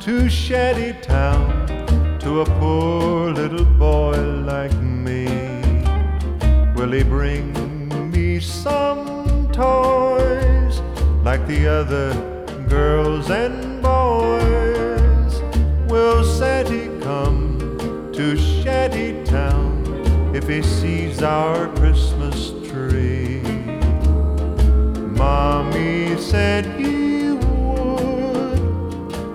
to Shanty Town to a poor little boy like me? Will he bring me some toys like the other girls and boys? Will Santa come to Shanty Town if he sees our Christmas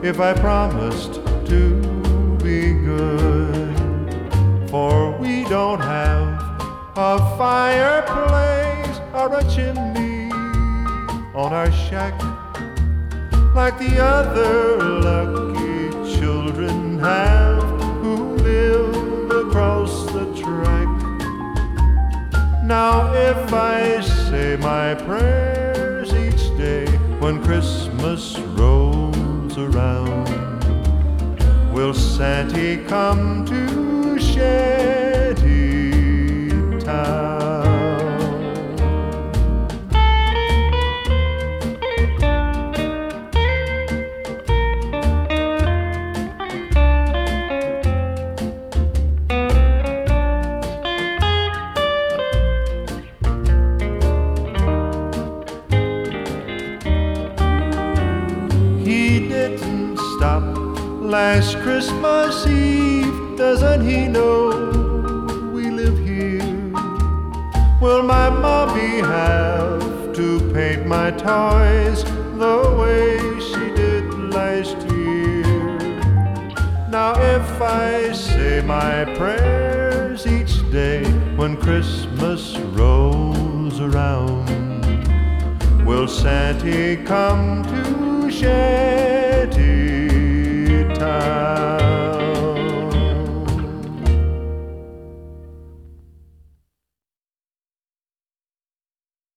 if I promised to be good. For we don't have a fireplace or a chimney on our shack like the other lucky children have who live across the track. Now, if I say my prayers each day when Christmas rolls around, will Santa come to Shanty Town? He last Christmas Eve. Doesn't he know we live here? Will my mommy have to paint my toys the way she did last year? Now, if I say my prayers each day when Christmas rolls around, will Santa come to share?